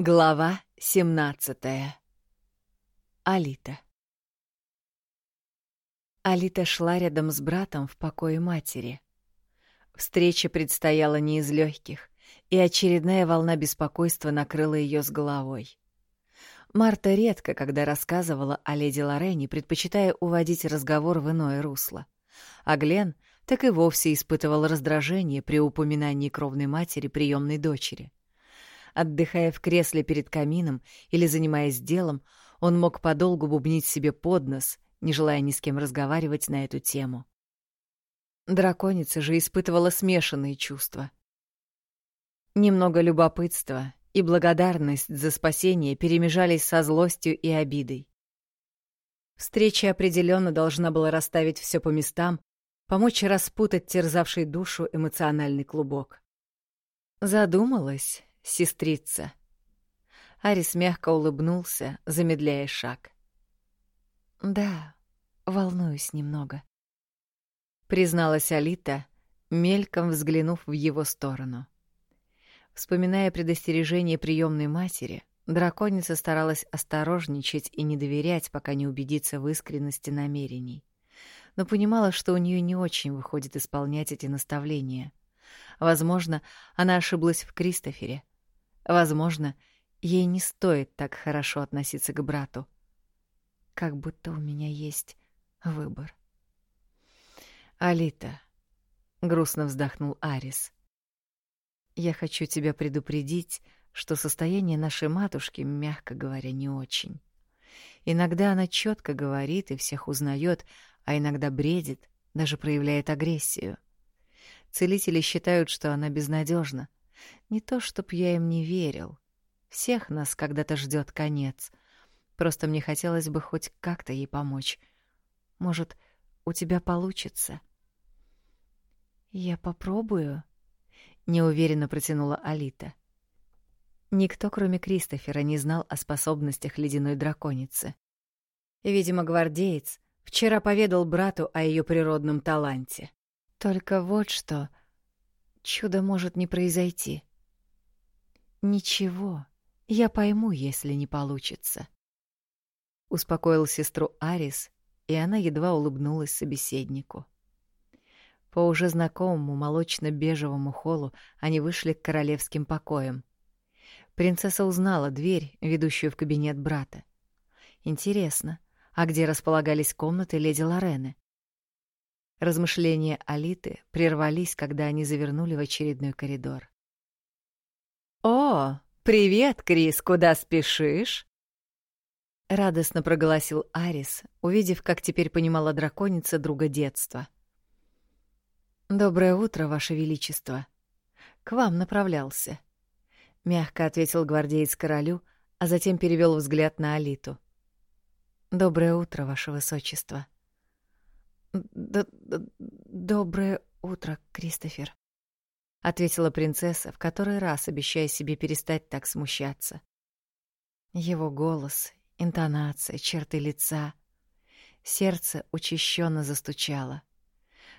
Глава 17. Алита. Алита шла рядом с братом в покое матери. Встреча предстояла не из легких, и очередная волна беспокойства накрыла ее с головой. Марта редко, когда рассказывала о леди Лорене, предпочитая уводить разговор в иное русло. А Глен так и вовсе испытывал раздражение при упоминании кровной матери приемной дочери — Отдыхая в кресле перед камином или занимаясь делом, он мог подолгу бубнить себе под нос, не желая ни с кем разговаривать на эту тему. Драконица же испытывала смешанные чувства. Немного любопытства и благодарность за спасение перемежались со злостью и обидой. Встреча определенно должна была расставить все по местам, помочь распутать терзавший душу эмоциональный клубок. Задумалась, сестрица. Арис мягко улыбнулся, замедляя шаг. «Да, волнуюсь немного», — призналась Алита, мельком взглянув в его сторону. Вспоминая предостережение приемной матери, драконица старалась осторожничать и не доверять, пока не убедится в искренности намерений. Но понимала, что у нее не очень выходит исполнять эти наставления. Возможно, она ошиблась в Кристофере. Возможно, ей не стоит так хорошо относиться к брату. Как будто у меня есть выбор. «Алита», — грустно вздохнул Арис, — «я хочу тебя предупредить, что состояние нашей матушки, мягко говоря, не очень. Иногда она четко говорит и всех узнает, а иногда бредит, даже проявляет агрессию. Целители считают, что она безнадежна, не то, чтоб я им не верил. Всех нас когда-то ждет конец. Просто мне хотелось бы хоть как-то ей помочь. Может, у тебя получится? Я попробую, неуверенно протянула Алита. Никто, кроме Кристофера, не знал о способностях ледяной драконицы. Видимо, гвардеец вчера поведал брату о ее природном таланте. Только вот что Чудо может не произойти. Ничего, я пойму, если не получится. Успокоил сестру Арис, и она едва улыбнулась собеседнику. По уже знакомому молочно-бежевому холлу они вышли к королевским покоям. Принцесса узнала дверь, ведущую в кабинет брата. Интересно, а где располагались комнаты леди Лорены? Размышления Алиты прервались, когда они завернули в очередной коридор. «О, привет, Крис, куда спешишь?» Радостно проголосил Арис, увидев, как теперь понимала драконица друга детства. «Доброе утро, Ваше Величество. К вам направлялся», — мягко ответил гвардеец королю, а затем перевел взгляд на Алиту. «Доброе утро, Ваше Высочество». Д «Доброе утро, Кристофер», — ответила принцесса, в который раз обещая себе перестать так смущаться. Его голос, интонация, черты лица. Сердце учащенно застучало.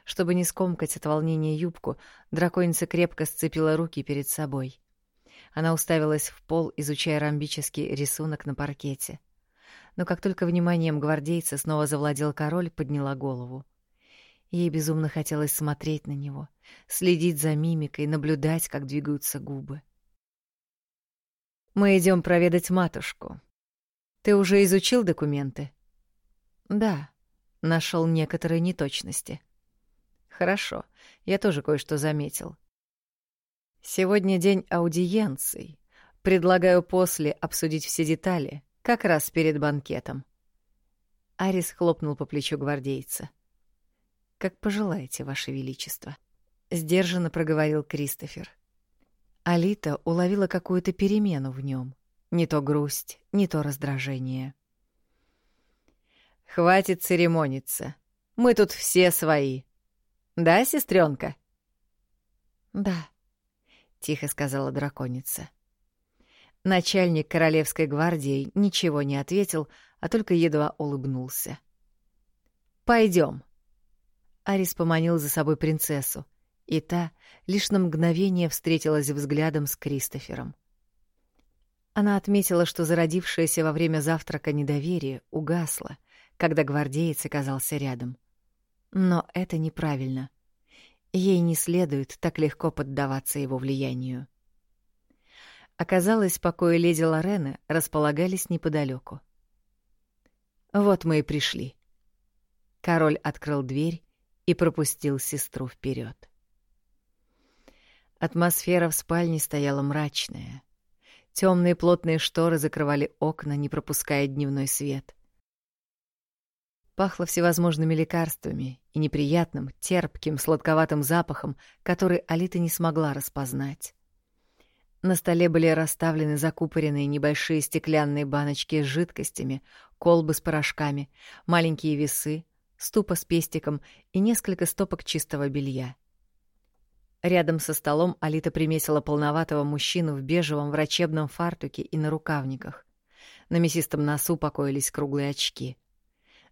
Чтобы не скомкать от волнения юбку, драконица крепко сцепила руки перед собой. Она уставилась в пол, изучая ромбический рисунок на паркете но как только вниманием гвардейца снова завладел король, подняла голову. Ей безумно хотелось смотреть на него, следить за мимикой, наблюдать, как двигаются губы. «Мы идем проведать матушку. Ты уже изучил документы?» «Да», — нашел некоторые неточности. «Хорошо, я тоже кое-что заметил. Сегодня день аудиенций. Предлагаю после обсудить все детали, как раз перед банкетом. Арис хлопнул по плечу гвардейца. «Как пожелаете, Ваше Величество», — сдержанно проговорил Кристофер. Алита уловила какую-то перемену в нем, не то грусть, не то раздражение. «Хватит церемониться. Мы тут все свои. Да, сестренка? «Да», — тихо сказала драконица. Начальник Королевской гвардии ничего не ответил, а только едва улыбнулся. Пойдем. Арис поманил за собой принцессу, и та лишь на мгновение встретилась взглядом с Кристофером. Она отметила, что зародившееся во время завтрака недоверие угасло, когда гвардеец оказался рядом. Но это неправильно. Ей не следует так легко поддаваться его влиянию. Оказалось, покои леди Лорены располагались неподалеку. Вот мы и пришли. Король открыл дверь и пропустил сестру вперед. Атмосфера в спальне стояла мрачная. Темные плотные шторы закрывали окна, не пропуская дневной свет. Пахло всевозможными лекарствами и неприятным, терпким, сладковатым запахом, который Алита не смогла распознать. На столе были расставлены закупоренные небольшие стеклянные баночки с жидкостями, колбы с порошками, маленькие весы, ступа с пестиком и несколько стопок чистого белья. Рядом со столом Алита приметила полноватого мужчину в бежевом врачебном фартуке и на рукавниках. На мясистом носу покоились круглые очки.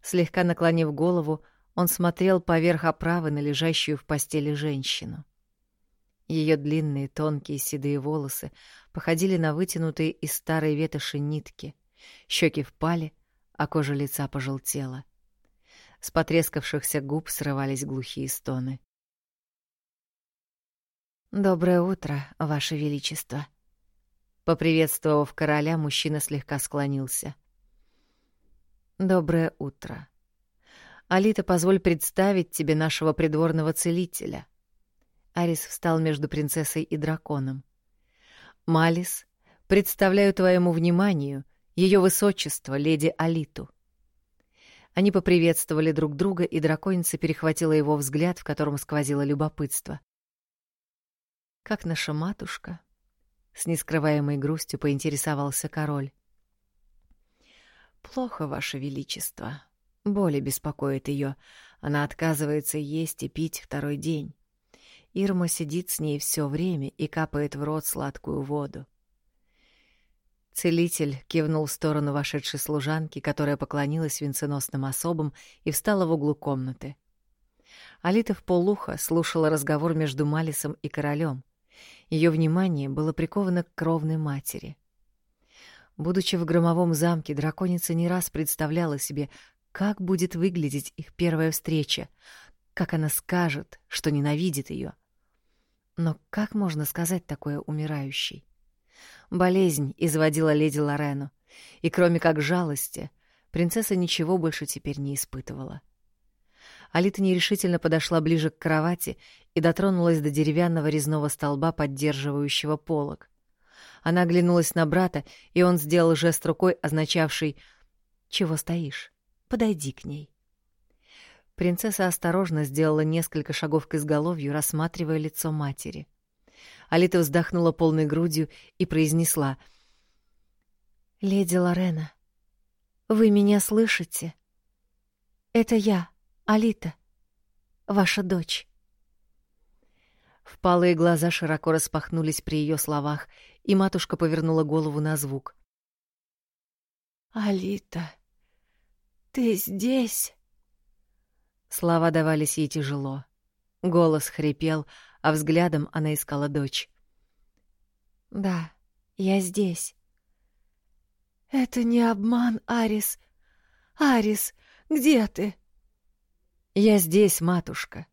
Слегка наклонив голову, он смотрел поверх оправы на лежащую в постели женщину. Ее длинные тонкие седые волосы походили на вытянутые из старой ветоши нитки. Щеки впали, а кожа лица пожелтела. С потрескавшихся губ срывались глухие стоны. «Доброе утро, Ваше Величество!» Поприветствовав короля, мужчина слегка склонился. «Доброе утро. Алита, позволь представить тебе нашего придворного целителя». Арис встал между принцессой и драконом. «Малис, представляю твоему вниманию ее высочество, леди Алиту». Они поприветствовали друг друга, и драконица перехватила его взгляд, в котором сквозило любопытство. «Как наша матушка?» — с нескрываемой грустью поинтересовался король. «Плохо, ваше величество. Боли беспокоит ее. Она отказывается есть и пить второй день. Ирма сидит с ней все время и капает в рот сладкую воду. Целитель кивнул в сторону вошедшей служанки, которая поклонилась венценосным особам и встала в углу комнаты. Алита в полуха слушала разговор между Малисом и королем. Ее внимание было приковано к кровной матери. Будучи в громовом замке, драконица не раз представляла себе, как будет выглядеть их первая встреча, как она скажет, что ненавидит ее. Но как можно сказать такое умирающей? Болезнь изводила леди Лорену, и кроме как жалости, принцесса ничего больше теперь не испытывала. Алита нерешительно подошла ближе к кровати и дотронулась до деревянного резного столба, поддерживающего полог. Она оглянулась на брата, и он сделал жест рукой, означавший «Чего стоишь? Подойди к ней». Принцесса осторожно сделала несколько шагов к изголовью, рассматривая лицо матери. Алита вздохнула полной грудью и произнесла. «Леди Лорена, вы меня слышите? Это я, Алита, ваша дочь». Впалые глаза широко распахнулись при ее словах, и матушка повернула голову на звук. «Алита, ты здесь?» Слова давались ей тяжело. Голос хрипел, а взглядом она искала дочь. «Да, я здесь». «Это не обман, Арис. Арис, где ты?» «Я здесь, матушка.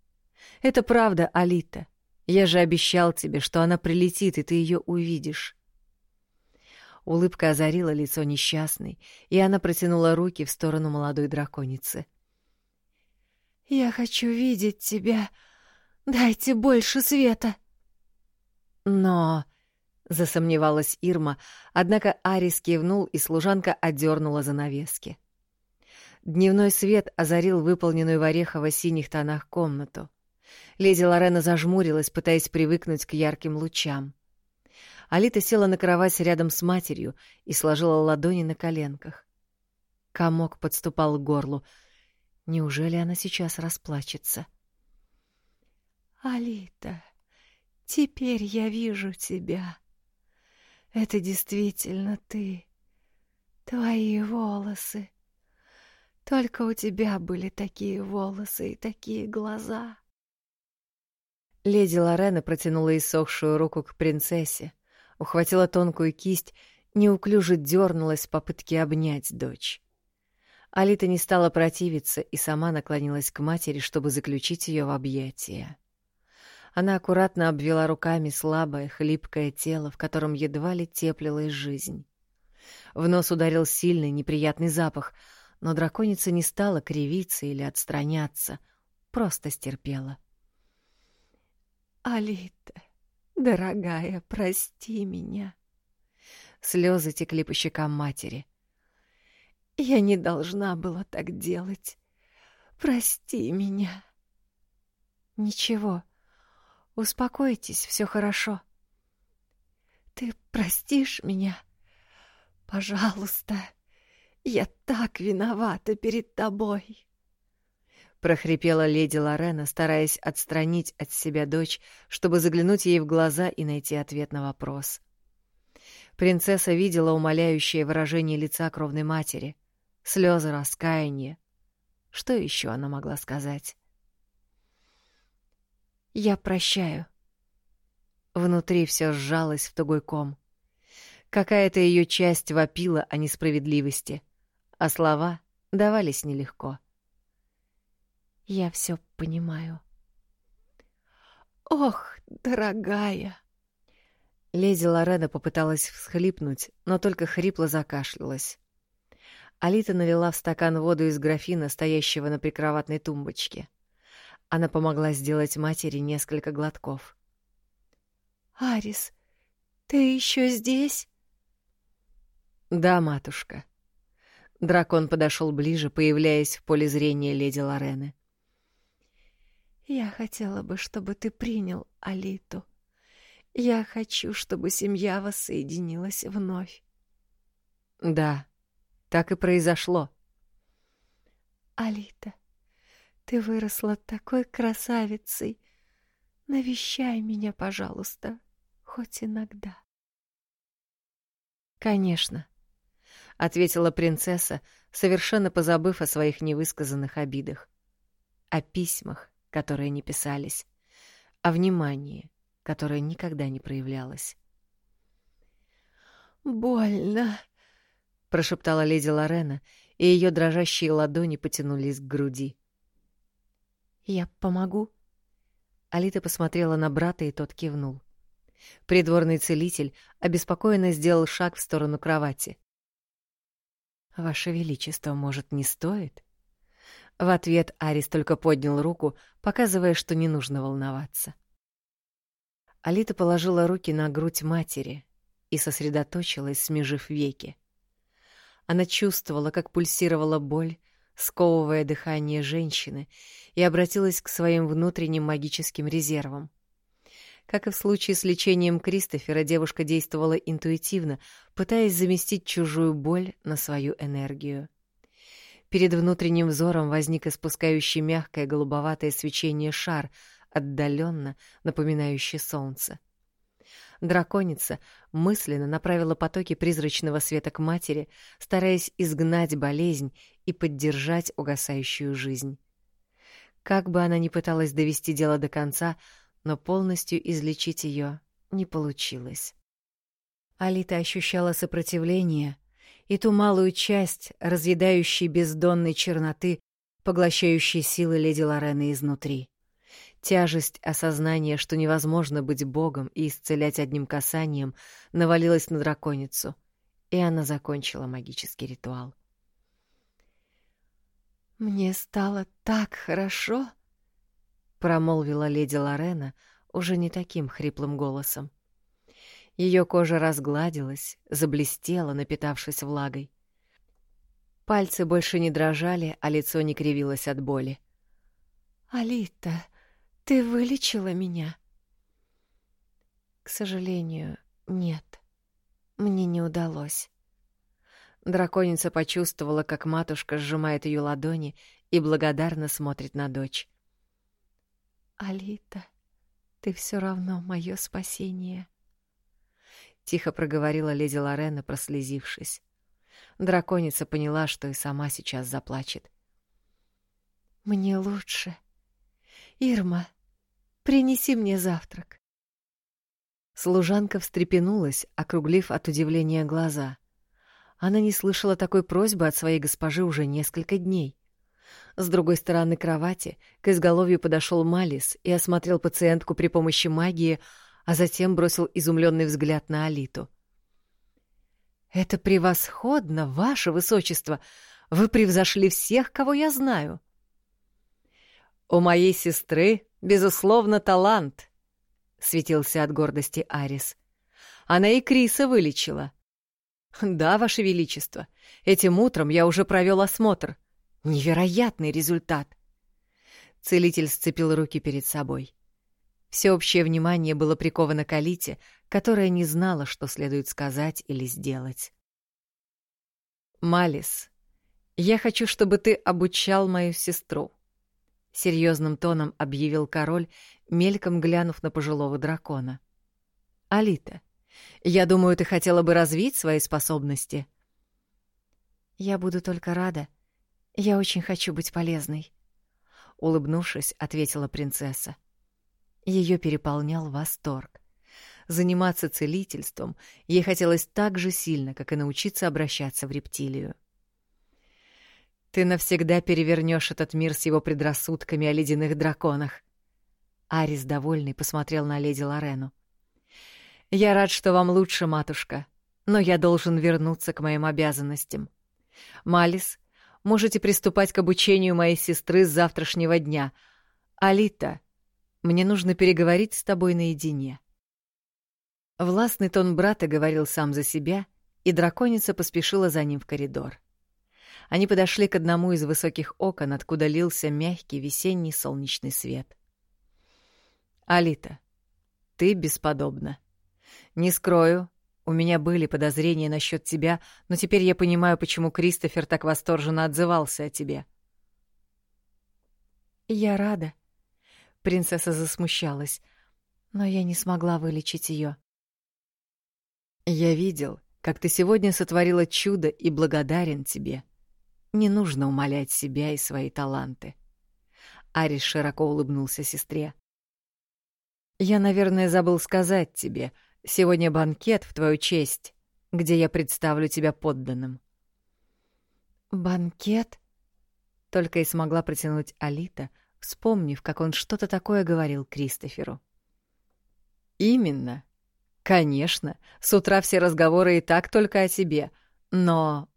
Это правда, Алита. Я же обещал тебе, что она прилетит, и ты ее увидишь». Улыбка озарила лицо несчастной, и она протянула руки в сторону молодой драконицы. «Я хочу видеть тебя. Дайте больше света». «Но...» — засомневалась Ирма, однако Арис кивнул, и служанка одернула занавески. Дневной свет озарил выполненную в орехово-синих тонах комнату. Леди Лорена зажмурилась, пытаясь привыкнуть к ярким лучам. Алита села на кровать рядом с матерью и сложила ладони на коленках. Комок подступал к горлу — Неужели она сейчас расплачется? «Алита, теперь я вижу тебя. Это действительно ты. Твои волосы. Только у тебя были такие волосы и такие глаза». Леди Лорена протянула иссохшую руку к принцессе, ухватила тонкую кисть неуклюже дернулась в попытке обнять дочь. Алита не стала противиться и сама наклонилась к матери, чтобы заключить ее в объятия. Она аккуратно обвела руками слабое, хлипкое тело, в котором едва ли теплилась жизнь. В нос ударил сильный, неприятный запах, но драконица не стала кривиться или отстраняться, просто стерпела. «Алита, дорогая, прости меня». Слезы текли по щекам матери. «Я не должна была так делать. Прости меня». «Ничего, успокойтесь, все хорошо». «Ты простишь меня? Пожалуйста, я так виновата перед тобой» прохрипела леди Лорена, стараясь отстранить от себя дочь, чтобы заглянуть ей в глаза и найти ответ на вопрос. Принцесса видела умоляющее выражение лица кровной матери, слезы раскаяния. Что еще она могла сказать? «Я прощаю». Внутри все сжалось в тугой ком. Какая-то ее часть вопила о несправедливости, а слова давались нелегко. Я все понимаю. Ох, дорогая. Леди Лорена попыталась всхлипнуть, но только хрипло закашлялась. Алита налила в стакан воду из графина, стоящего на прикроватной тумбочке. Она помогла сделать матери несколько глотков. «Арис, ты еще здесь?» «Да, матушка». Дракон подошел ближе, появляясь в поле зрения леди Лорены. Я хотела бы, чтобы ты принял Алиту. Я хочу, чтобы семья воссоединилась вновь. Да, так и произошло. Алита, ты выросла такой красавицей. Навещай меня, пожалуйста, хоть иногда. Конечно, ответила принцесса, совершенно позабыв о своих невысказанных обидах, о письмах, которые не писались, а внимание, которое никогда не проявлялось. «Больно», — прошептала леди Лорена, и ее дрожащие ладони потянулись к груди. «Я помогу?» Алита посмотрела на брата, и тот кивнул. Придворный целитель обеспокоенно сделал шаг в сторону кровати. «Ваше Величество, может, не стоит?» В ответ Арис только поднял руку, показывая, что не нужно волноваться. Алита положила руки на грудь матери и сосредоточилась, смежив веки. Она чувствовала, как пульсировала боль, сковывая дыхание женщины, и обратилась к своим внутренним магическим резервам. Как и в случае с лечением Кристофера, девушка действовала интуитивно, пытаясь заместить чужую боль на свою энергию. Перед внутренним взором возник испускающий мягкое голубоватое свечение шар, отдаленно напоминающий солнце. Драконица мысленно направила потоки призрачного света к матери, стараясь изгнать болезнь и поддержать угасающую жизнь. Как бы она ни пыталась довести дело до конца, но полностью излечить ее не получилось. Алита ощущала сопротивление, и ту малую часть, разъедающей бездонной черноты, поглощающей силы леди Лорены изнутри. Тяжесть осознания, что невозможно быть богом и исцелять одним касанием, навалилась на драконицу, и она закончила магический ритуал. «Мне стало так хорошо», — промолвила леди Лорена уже не таким хриплым голосом. Ее кожа разгладилась, заблестела, напитавшись влагой. Пальцы больше не дрожали, а лицо не кривилось от боли. «Алита, ты вылечила меня?» «К сожалению, нет. Мне не удалось». Драконица почувствовала, как матушка сжимает ее ладони и благодарно смотрит на дочь. «Алита, ты все равно мое спасение». — тихо проговорила леди Лорена, прослезившись. Драконица поняла, что и сама сейчас заплачет. «Мне лучше. Ирма, принеси мне завтрак». Служанка встрепенулась, округлив от удивления глаза. Она не слышала такой просьбы от своей госпожи уже несколько дней. С другой стороны кровати к изголовью подошел Малис и осмотрел пациентку при помощи магии, а затем бросил изумленный взгляд на Алиту. «Это превосходно, ваше высочество! Вы превзошли всех, кого я знаю!» «У моей сестры, безусловно, талант», — светился от гордости Арис. «Она и Криса вылечила». «Да, ваше величество, этим утром я уже провел осмотр. Невероятный результат!» Целитель сцепил руки перед собой. Всеобщее внимание было приковано к Алите, которая не знала, что следует сказать или сделать. «Малис, я хочу, чтобы ты обучал мою сестру», — серьезным тоном объявил король, мельком глянув на пожилого дракона. «Алита, я думаю, ты хотела бы развить свои способности». «Я буду только рада. Я очень хочу быть полезной», — улыбнувшись, ответила принцесса. Ее переполнял восторг. Заниматься целительством ей хотелось так же сильно, как и научиться обращаться в рептилию. «Ты навсегда перевернешь этот мир с его предрассудками о ледяных драконах». Арис, довольный, посмотрел на леди Лорену. «Я рад, что вам лучше, матушка, но я должен вернуться к моим обязанностям. Малис, можете приступать к обучению моей сестры с завтрашнего дня. Алита, мне нужно переговорить с тобой наедине». Властный тон брата говорил сам за себя, и драконица поспешила за ним в коридор. Они подошли к одному из высоких окон, откуда лился мягкий весенний солнечный свет. «Алита, ты бесподобна. Не скрою, у меня были подозрения насчет тебя, но теперь я понимаю, почему Кристофер так восторженно отзывался о тебе». «Я рада», Принцесса засмущалась, но я не смогла вылечить ее. «Я видел, как ты сегодня сотворила чудо и благодарен тебе. Не нужно умолять себя и свои таланты». Арис широко улыбнулся сестре. «Я, наверное, забыл сказать тебе, сегодня банкет в твою честь, где я представлю тебя подданным». «Банкет?» — только и смогла протянуть Алита — вспомнив, как он что-то такое говорил Кристоферу. «Именно. Конечно, с утра все разговоры и так только о тебе, но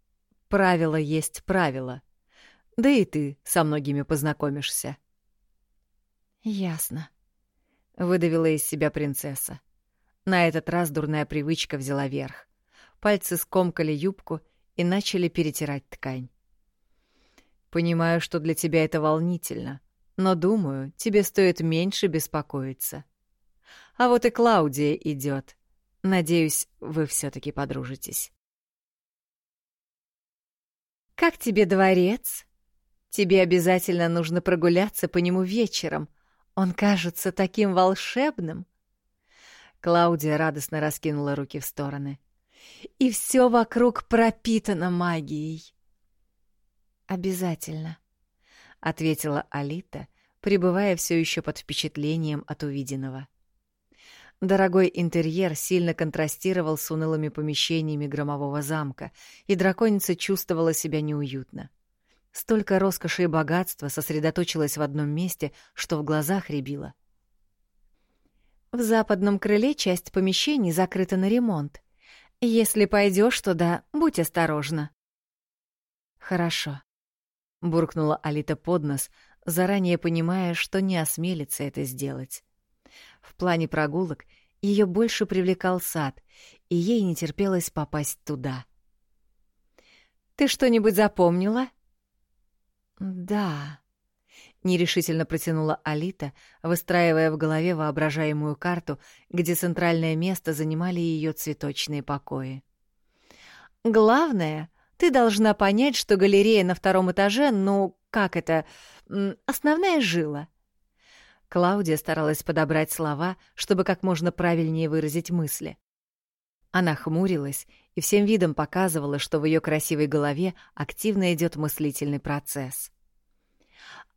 правило есть правило. Да и ты со многими познакомишься». «Ясно», — выдавила из себя принцесса. На этот раз дурная привычка взяла верх. Пальцы скомкали юбку и начали перетирать ткань. «Понимаю, что для тебя это волнительно, но, думаю, тебе стоит меньше беспокоиться. А вот и Клаудия идет. Надеюсь, вы все-таки подружитесь. «Как тебе дворец? Тебе обязательно нужно прогуляться по нему вечером. Он кажется таким волшебным». Клаудия радостно раскинула руки в стороны. «И все вокруг пропитано магией». «Обязательно», — ответила Алита, пребывая все еще под впечатлением от увиденного. Дорогой интерьер сильно контрастировал с унылыми помещениями громового замка, и драконица чувствовала себя неуютно. Столько роскоши и богатства сосредоточилось в одном месте, что в глазах рябило. В западном крыле часть помещений закрыта на ремонт. Если пойдешь туда, будь осторожна. Хорошо буркнула Алита под нос, заранее понимая, что не осмелится это сделать. В плане прогулок ее больше привлекал сад, и ей не терпелось попасть туда. «Ты что-нибудь запомнила?» «Да», — нерешительно протянула Алита, выстраивая в голове воображаемую карту, где центральное место занимали ее цветочные покои. «Главное, ты должна понять, что галерея на втором этаже, ну, как это, основная жила. Клаудия старалась подобрать слова, чтобы как можно правильнее выразить мысли. Она хмурилась и всем видом показывала, что в ее красивой голове активно идет мыслительный процесс.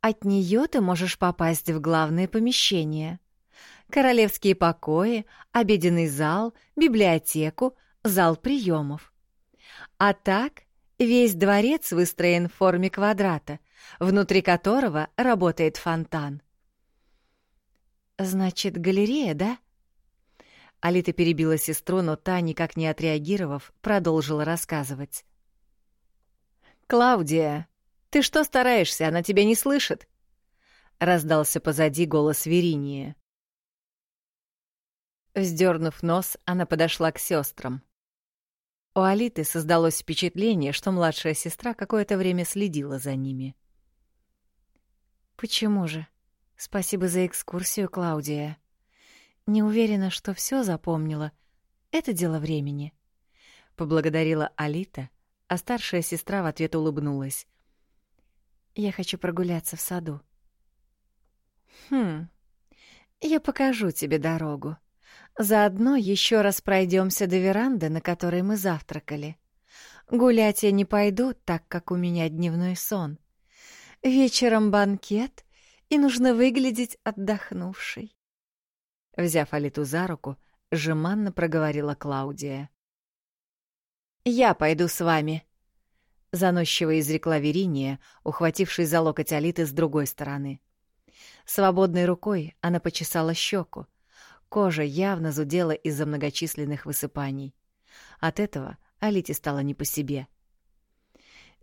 От нее ты можешь попасть в главное помещение. королевские покои, обеденный зал, библиотеку, зал приемов. А так весь дворец выстроен в форме квадрата, внутри которого работает фонтан. «Значит, галерея, да?» Алита перебила сестру, но та, никак не отреагировав, продолжила рассказывать. «Клаудия, ты что стараешься? Она тебя не слышит?» Раздался позади голос Веринии. Вздернув нос, она подошла к сестрам. У Алиты создалось впечатление, что младшая сестра какое-то время следила за ними. «Почему же? Спасибо за экскурсию, Клаудия. Не уверена, что все запомнила. Это дело времени», — поблагодарила Алита, а старшая сестра в ответ улыбнулась. «Я хочу прогуляться в саду». «Хм, я покажу тебе дорогу», Заодно еще раз пройдемся до веранды, на которой мы завтракали. Гулять я не пойду, так как у меня дневной сон. Вечером банкет, и нужно выглядеть отдохнувшей. Взяв Алиту за руку, жеманно проговорила Клаудия. «Я пойду с вами», — заносчиво изрекла Вериния, ухватившись за локоть Алиты с другой стороны. Свободной рукой она почесала щеку, Кожа явно зудела из-за многочисленных высыпаний. От этого Алите стало не по себе.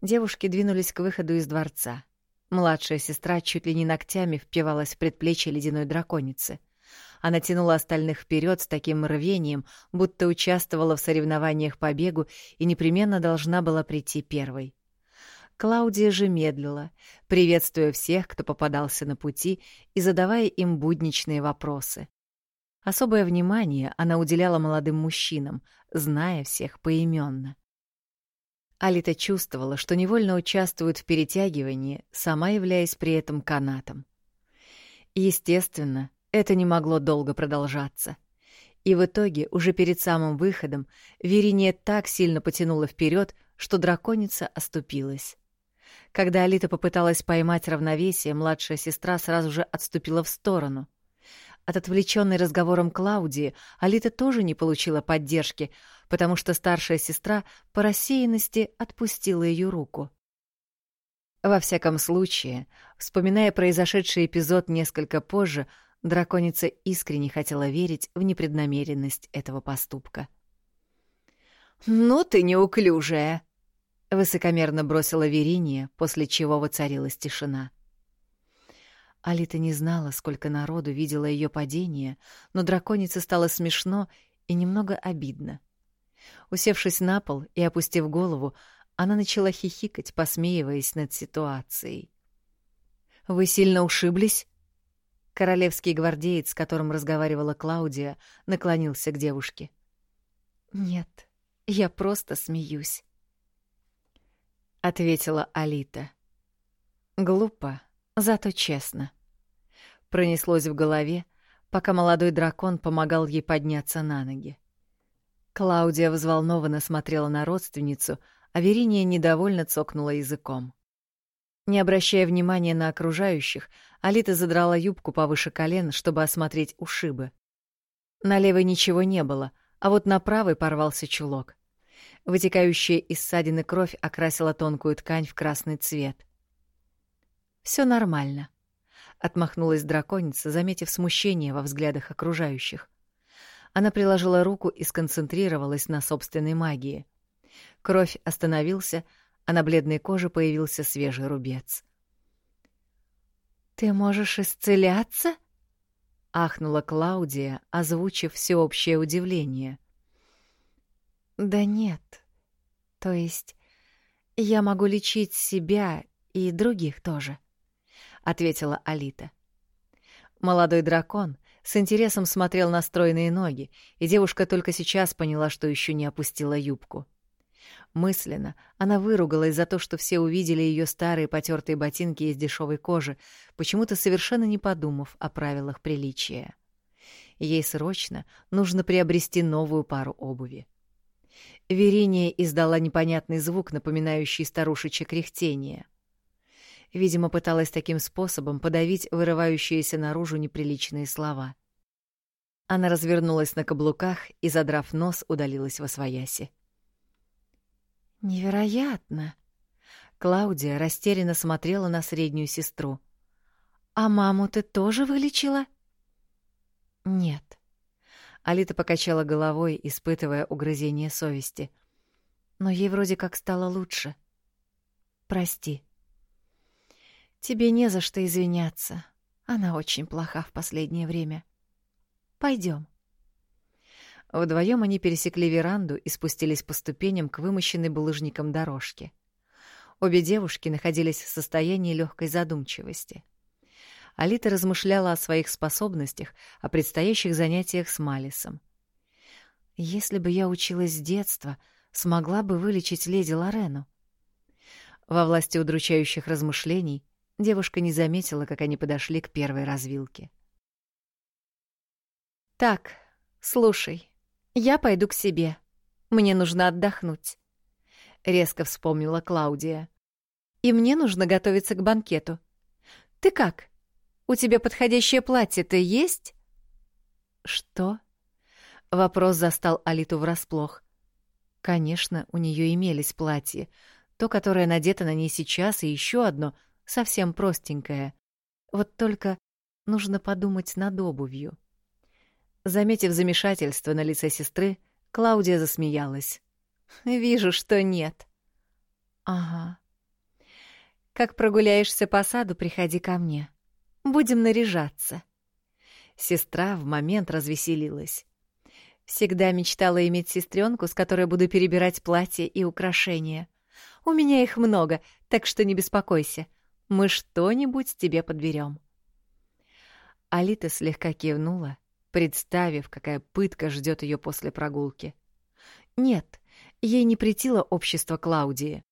Девушки двинулись к выходу из дворца. Младшая сестра чуть ли не ногтями впивалась в предплечье ледяной драконицы. Она тянула остальных вперед с таким рвением, будто участвовала в соревнованиях по бегу и непременно должна была прийти первой. Клаудия же медлила, приветствуя всех, кто попадался на пути, и задавая им будничные вопросы. Особое внимание она уделяла молодым мужчинам, зная всех поименно. Алита чувствовала, что невольно участвует в перетягивании, сама являясь при этом канатом. Естественно, это не могло долго продолжаться. И в итоге, уже перед самым выходом, Вериния так сильно потянула вперед, что драконица оступилась. Когда Алита попыталась поймать равновесие, младшая сестра сразу же отступила в сторону — от отвлеченной разговором Клаудии Алита тоже не получила поддержки, потому что старшая сестра по рассеянности отпустила ее руку. Во всяком случае, вспоминая произошедший эпизод несколько позже, драконица искренне хотела верить в непреднамеренность этого поступка. «Ну ты неуклюжая!» — высокомерно бросила Вериния, после чего воцарилась тишина. Алита не знала, сколько народу видела ее падение, но драконице стало смешно и немного обидно. Усевшись на пол и опустив голову, она начала хихикать, посмеиваясь над ситуацией. «Вы сильно ушиблись?» Королевский гвардеец, с которым разговаривала Клаудия, наклонился к девушке. «Нет, я просто смеюсь», — ответила Алита. «Глупо, зато честно» пронеслось в голове, пока молодой дракон помогал ей подняться на ноги. Клаудия взволнованно смотрела на родственницу, а Вериния недовольно цокнула языком. Не обращая внимания на окружающих, Алита задрала юбку повыше колен, чтобы осмотреть ушибы. На левой ничего не было, а вот на правой порвался чулок. Вытекающая из ссадины кровь окрасила тонкую ткань в красный цвет. Все нормально. — отмахнулась драконица, заметив смущение во взглядах окружающих. Она приложила руку и сконцентрировалась на собственной магии. Кровь остановился, а на бледной коже появился свежий рубец. «Ты можешь исцеляться?» — ахнула Клаудия, озвучив всеобщее удивление. «Да нет. То есть я могу лечить себя и других тоже» ответила Алита. Молодой дракон с интересом смотрел на стройные ноги, и девушка только сейчас поняла, что еще не опустила юбку. Мысленно она выругалась за то, что все увидели ее старые потертые ботинки из дешевой кожи, почему-то совершенно не подумав о правилах приличия. Ей срочно нужно приобрести новую пару обуви. Вериния издала непонятный звук, напоминающий старушечье кряхтение — Видимо, пыталась таким способом подавить вырывающиеся наружу неприличные слова. Она развернулась на каблуках и, задрав нос, удалилась во свояси. «Невероятно!» Клаудия растерянно смотрела на среднюю сестру. «А маму ты тоже вылечила?» «Нет». Алита покачала головой, испытывая угрызение совести. «Но ей вроде как стало лучше. Прости». «Тебе не за что извиняться. Она очень плоха в последнее время. Пойдем. Вдвоем они пересекли веранду и спустились по ступеням к вымощенной булыжником дорожке. Обе девушки находились в состоянии легкой задумчивости. Алита размышляла о своих способностях, о предстоящих занятиях с Малисом. «Если бы я училась с детства, смогла бы вылечить леди Лорену». Во власти удручающих размышлений девушка не заметила, как они подошли к первой развилке. «Так, слушай, я пойду к себе. Мне нужно отдохнуть», — резко вспомнила Клаудия. «И мне нужно готовиться к банкету. Ты как? У тебя подходящее платье-то есть?» «Что?» Вопрос застал Алиту врасплох. Конечно, у нее имелись платья. То, которое надето на ней сейчас, и еще одно, совсем простенькое. Вот только нужно подумать над обувью. Заметив замешательство на лице сестры, Клаудия засмеялась. «Вижу, что нет». «Ага. Как прогуляешься по саду, приходи ко мне. Будем наряжаться». Сестра в момент развеселилась. Всегда мечтала иметь сестренку, с которой буду перебирать платья и украшения. У меня их много, так что не беспокойся. Мы что-нибудь тебе подберем. Алита слегка кивнула, представив, какая пытка ждет ее после прогулки. Нет, ей не претило общество Клаудии.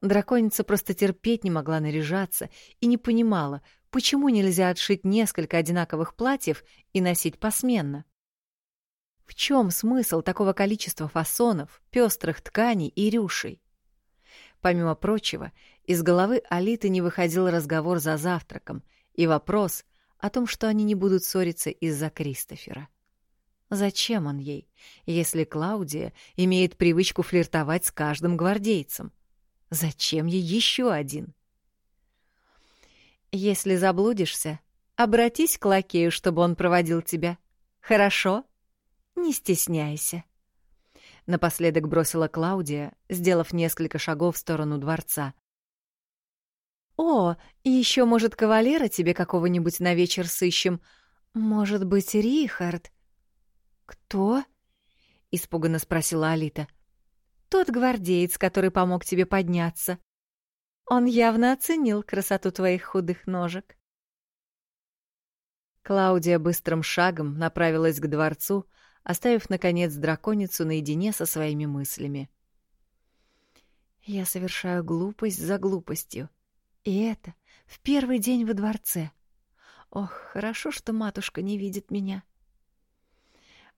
Драконица просто терпеть не могла наряжаться и не понимала, почему нельзя отшить несколько одинаковых платьев и носить посменно. В чем смысл такого количества фасонов, пестрых тканей и рюшей? Помимо прочего, из головы Алиты не выходил разговор за завтраком и вопрос, о том, что они не будут ссориться из-за Кристофера. Зачем он ей, если Клаудия имеет привычку флиртовать с каждым гвардейцем? Зачем ей еще один? Если заблудишься, обратись к лакею, чтобы он проводил тебя. Хорошо? Не стесняйся. Напоследок бросила Клаудия, сделав несколько шагов в сторону дворца, «О, и еще, может, кавалера тебе какого-нибудь на вечер сыщем? Может быть, Рихард?» «Кто?» — испуганно спросила Алита. «Тот гвардеец, который помог тебе подняться. Он явно оценил красоту твоих худых ножек». Клаудия быстрым шагом направилась к дворцу, оставив, наконец, драконицу наедине со своими мыслями. «Я совершаю глупость за глупостью», и это в первый день во дворце. Ох, хорошо, что матушка не видит меня.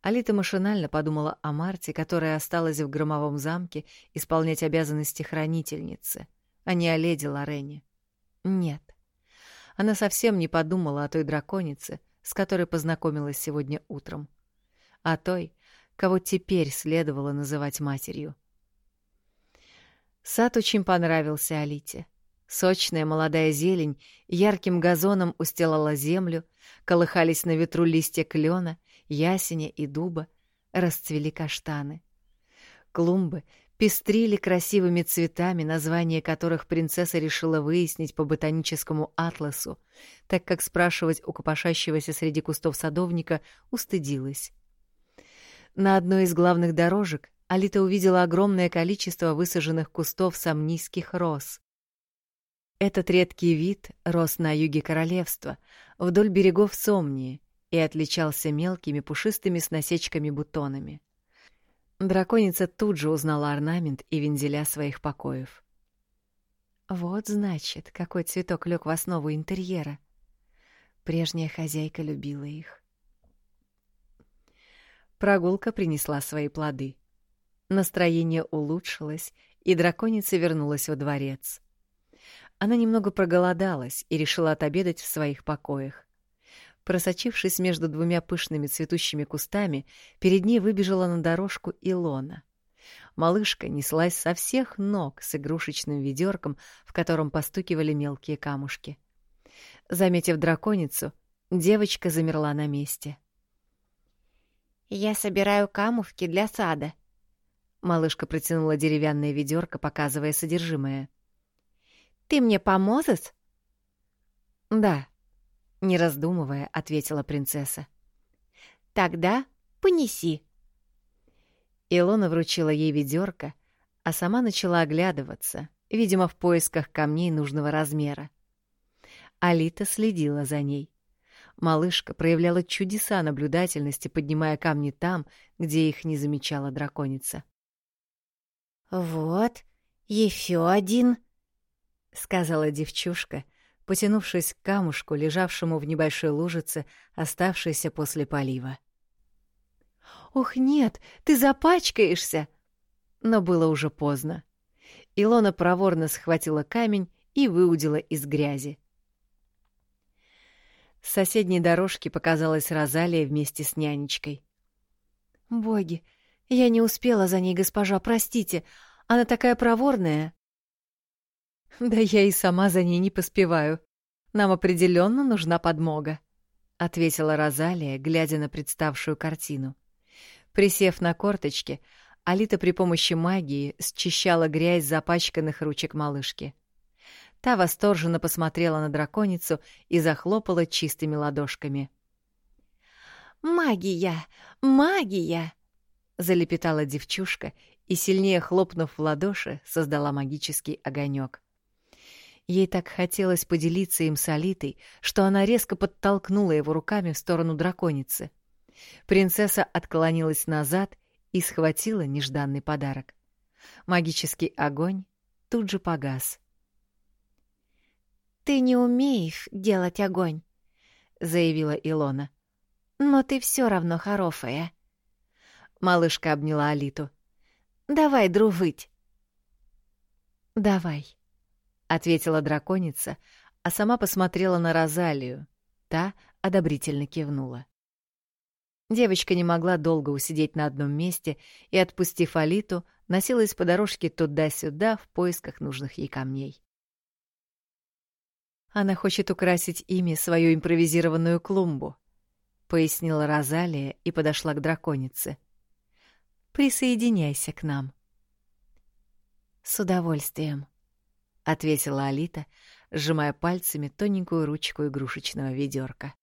Алита машинально подумала о Марте, которая осталась в громовом замке исполнять обязанности хранительницы, а не о леди Лорене. Нет. Она совсем не подумала о той драконице, с которой познакомилась сегодня утром. О той, кого теперь следовало называть матерью. Сад очень понравился Алите. Сочная молодая зелень ярким газоном устилала землю, колыхались на ветру листья клена, ясеня и дуба, расцвели каштаны. Клумбы пестрили красивыми цветами, название которых принцесса решила выяснить по ботаническому атласу, так как спрашивать у копошащегося среди кустов садовника устыдилась. На одной из главных дорожек Алита увидела огромное количество высаженных кустов самнийских роз. Этот редкий вид рос на юге королевства, вдоль берегов Сомнии, и отличался мелкими пушистыми с насечками-бутонами. Драконица тут же узнала орнамент и вензеля своих покоев. Вот, значит, какой цветок лег в основу интерьера. Прежняя хозяйка любила их. Прогулка принесла свои плоды. Настроение улучшилось, и драконица вернулась во дворец. Она немного проголодалась и решила отобедать в своих покоях. Просочившись между двумя пышными цветущими кустами, перед ней выбежала на дорожку Илона. Малышка неслась со всех ног с игрушечным ведерком, в котором постукивали мелкие камушки. Заметив драконицу, девочка замерла на месте. «Я собираю камушки для сада», — малышка протянула деревянное ведерко, показывая содержимое. «Ты мне поможешь?» «Да», — не раздумывая, ответила принцесса. «Тогда понеси». Илона вручила ей ведерко, а сама начала оглядываться, видимо, в поисках камней нужного размера. Алита следила за ней. Малышка проявляла чудеса наблюдательности, поднимая камни там, где их не замечала драконица. «Вот, еще один», — сказала девчушка, потянувшись к камушку, лежавшему в небольшой лужице, оставшейся после полива. «Ох, нет, ты запачкаешься!» Но было уже поздно. Илона проворно схватила камень и выудила из грязи. С соседней дорожки показалась Розалия вместе с нянечкой. «Боги, я не успела за ней, госпожа, простите. Она такая проворная». «Да я и сама за ней не поспеваю. Нам определенно нужна подмога», — ответила Розалия, глядя на представшую картину. Присев на корточки, Алита при помощи магии счищала грязь запачканных ручек малышки. Та восторженно посмотрела на драконицу и захлопала чистыми ладошками. «Магия! Магия!» — залепетала девчушка и, сильнее хлопнув в ладоши, создала магический огонек. Ей так хотелось поделиться им с Алитой, что она резко подтолкнула его руками в сторону драконицы. Принцесса отклонилась назад и схватила нежданный подарок. Магический огонь тут же погас. «Ты не умеешь делать огонь», — заявила Илона. «Но ты все равно хорошая». Малышка обняла Алиту. «Давай дружить». «Давай», — ответила драконица, а сама посмотрела на Розалию. Та одобрительно кивнула. Девочка не могла долго усидеть на одном месте и, отпустив Алиту, носилась по дорожке туда-сюда в поисках нужных ей камней. Она хочет украсить ими свою импровизированную клумбу, пояснила Розалия и подошла к драконице. Присоединяйся к нам. С удовольствием, ответила Алита, сжимая пальцами тоненькую ручку игрушечного ведерка.